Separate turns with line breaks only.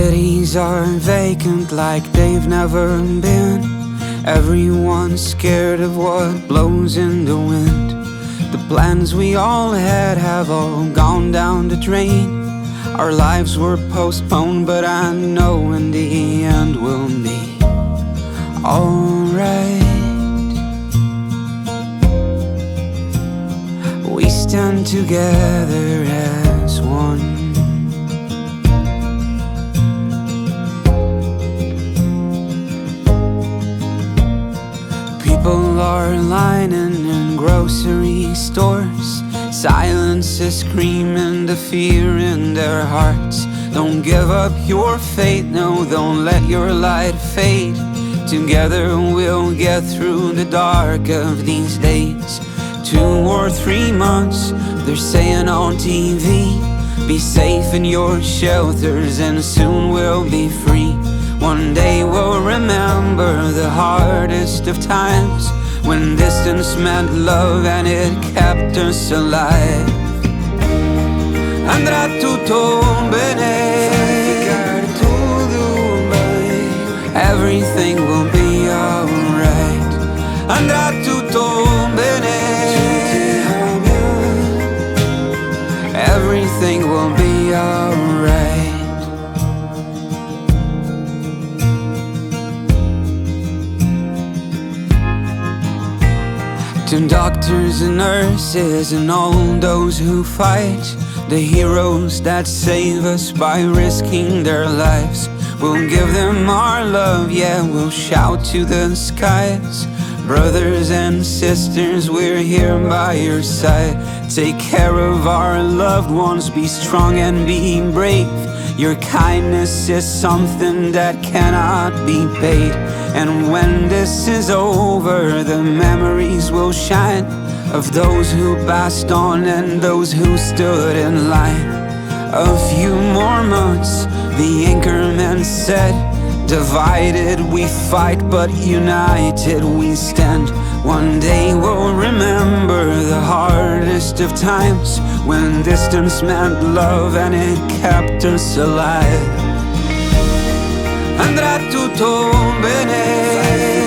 days are vacant like they've never been. Everyone's scared of what blows in the wind. The plans we all had have all gone down the drain. Our lives were postponed, but I know in the end we'll be alright. We stand together as one. Are lining in grocery stores. Silence is screaming the fear in their hearts. Don't give up your faith, no, don't let your light fade. Together we'll get through the dark of these days. Two or three months, they're saying on TV. Be safe in your shelters, and soon we'll be free. One day we'll remember the hardest of times when distance meant love and it kept us alive. Andrà tutto bene. Everything will be alright. Andrà tutto bene. Everything will be alright. To doctors and nurses and all those who fight, the heroes that save us by risking their lives. We'll give them our love, yeah, we'll shout to the skies. Brothers and sisters, we're here by your side. Take care of our loved ones, be strong and be brave. Your kindness is something that cannot be paid. And when this is over, the memories will shine of those who passed on and those who stood in line. A few more months, the anchorman said. Divided we fight, but united we stand. One day we'll remember the hardest of times when distance meant love and it kept us alive. Andrà tutto bene.